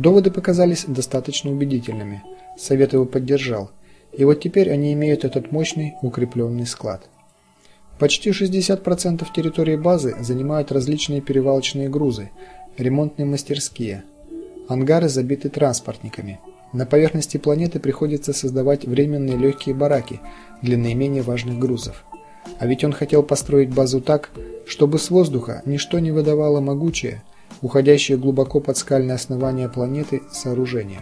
Доводы показались достаточно убедительными. Совет его поддержал. И вот теперь они имеют этот мощный укрепленный склад. Почти 60% территории базы занимают различные перевалочные грузы, ремонтные мастерские. Ангары забиты транспортниками. На поверхности планеты приходится создавать временные легкие бараки для наименее важных грузов. А ведь он хотел построить базу так, чтобы с воздуха ничто не выдавало могучее, уходящее глубоко под скальное основание планеты сооружение.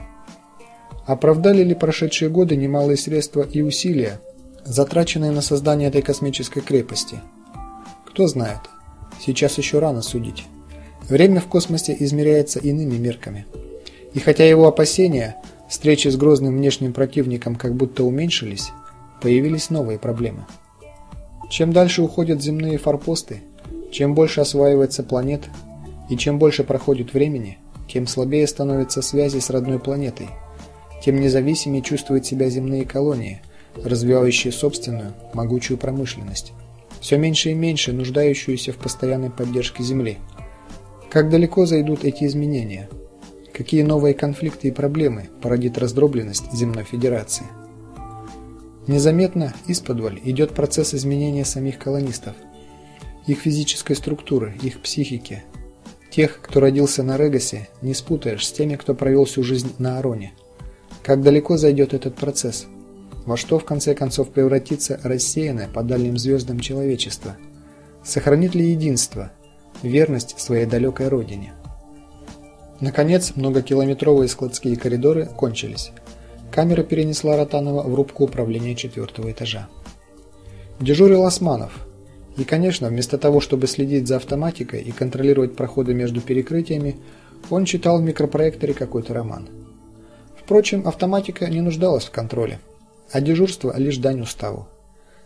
Оправдали ли прошедшие годы немалые средства и усилия, затраченные на создание этой космической крепости? Кто знает. Сейчас еще рано судить. Время в космосе измеряется иными мерками. И хотя его опасения, встречи с грозным внешним противником как будто уменьшились, появились новые проблемы. Чем дальше уходят земные форпосты, чем больше осваивается планет и чем больше проходит времени, тем слабее становятся связи с родной планетой, тем независимее чувствуют себя земные колонии, развивающие собственную могучую промышленность, все меньше и меньше нуждающуюся в постоянной поддержке Земли. Как далеко зайдут эти изменения? Какие новые конфликты и проблемы породит раздробленность земной федерации? Незаметно исподволь идет процесс изменения самих колонистов, их физической структуры, их психики. Тех, кто родился на Регасе, не спутаешь с теми, кто провел всю жизнь на Ароне. Как далеко зайдет этот процесс? Во что в конце концов превратится рассеянное по дальним звездам человечество? Сохранит ли единство, верность своей далекой родине? Наконец, многокилометровые складские коридоры кончились. Камера перенесла Ротанова в рубку управления четвертого этажа. Дежурил Османов. И, конечно, вместо того, чтобы следить за автоматикой и контролировать проходы между перекрытиями, он читал в микропроекторе какой-то роман. Впрочем, автоматика не нуждалась в контроле, а дежурство лишь дань уставу.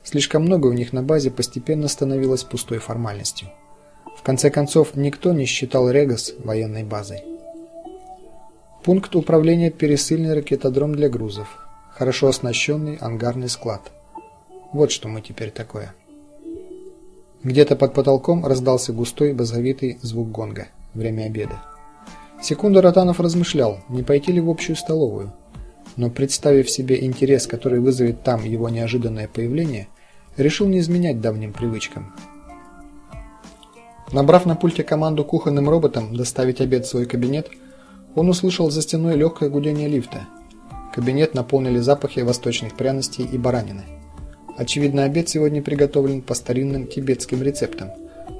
Слишком много у них на базе постепенно становилось пустой формальностью. В конце концов, никто не считал Регас военной базой. Пункт управления пересыльный ракетодром для грузов. Хорошо оснащенный ангарный склад. Вот что мы теперь такое. Где-то под потолком раздался густой базовитый звук гонга. Время обеда. Секунду Ротанов размышлял, не пойти ли в общую столовую. Но представив себе интерес, который вызовет там его неожиданное появление, решил не изменять давним привычкам. Набрав на пульте команду кухонным роботам доставить обед в свой кабинет, он услышал за стеной легкое гудение лифта. Кабинет наполнили запахи восточных пряностей и баранины. Очевидно, обед сегодня приготовлен по старинным тибетским рецептам,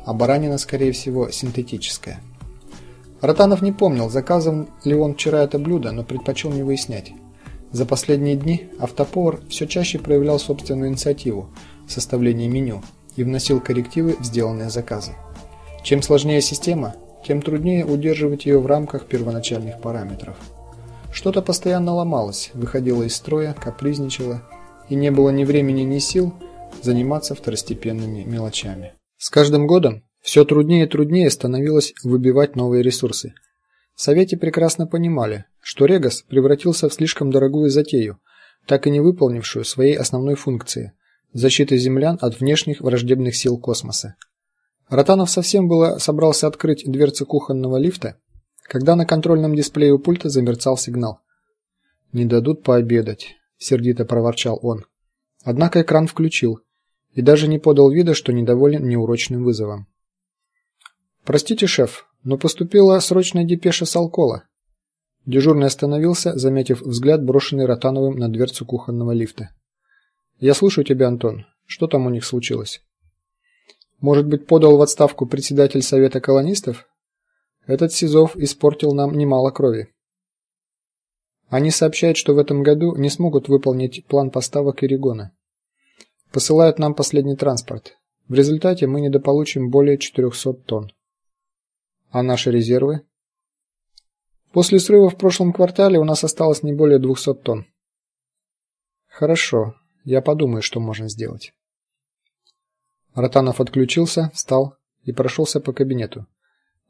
а баранина, скорее всего, синтетическая. Ротанов не помнил, заказывал ли он вчера это блюдо, но предпочел не выяснять. За последние дни автоповар все чаще проявлял собственную инициативу в составлении меню и вносил коррективы в сделанные заказы. Чем сложнее система, тем труднее удерживать ее в рамках первоначальных параметров. Что-то постоянно ломалось, выходило из строя, капризничало, и не было ни времени, ни сил заниматься второстепенными мелочами. С каждым годом все труднее и труднее становилось выбивать новые ресурсы. В совете прекрасно понимали, что Регас превратился в слишком дорогую затею, так и не выполнившую своей основной функции защиты землян от внешних враждебных сил космоса. Ротанов совсем было собрался открыть дверцы кухонного лифта, когда на контрольном дисплее у пульта замерцал сигнал. Не дадут пообедать, сердито проворчал он. Однако экран включил и даже не подал вида, что недоволен неурочным вызовом. Простите, шеф, но поступила срочная депеша с Алкола. Дежурный остановился, заметив взгляд, брошенный Ротановым на дверцу кухонного лифта. Я слушаю тебя, Антон. Что там у них случилось? Может быть, подал в отставку председатель совета колонистов? Этот Сизов испортил нам немало крови. Они сообщают, что в этом году не смогут выполнить план поставок Иригона. Посылают нам последний транспорт. В результате мы недополучим более 400 тонн. А наши резервы? После срыва в прошлом квартале у нас осталось не более 200 тонн. Хорошо, я подумаю, что можно сделать. Ротанов отключился, встал и прошелся по кабинету.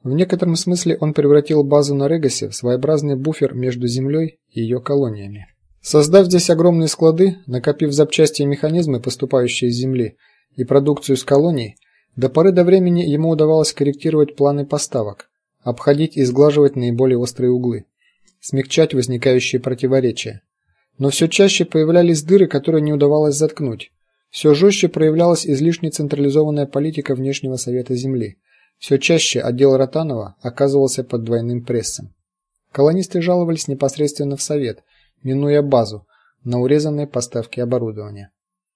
В некотором смысле он превратил базу на Регасе в своеобразный буфер между землей и ее колониями. Создав здесь огромные склады, накопив запчасти и механизмы, поступающие с земли, и продукцию с колоний, до поры до времени ему удавалось корректировать планы поставок, обходить и сглаживать наиболее острые углы. смягчать возникающие противоречия. Но все чаще появлялись дыры, которые не удавалось заткнуть. Все жестче проявлялась излишне централизованная политика внешнего совета земли. Все чаще отдел Ротанова оказывался под двойным прессом. Колонисты жаловались непосредственно в совет, минуя базу, на урезанные поставки оборудования.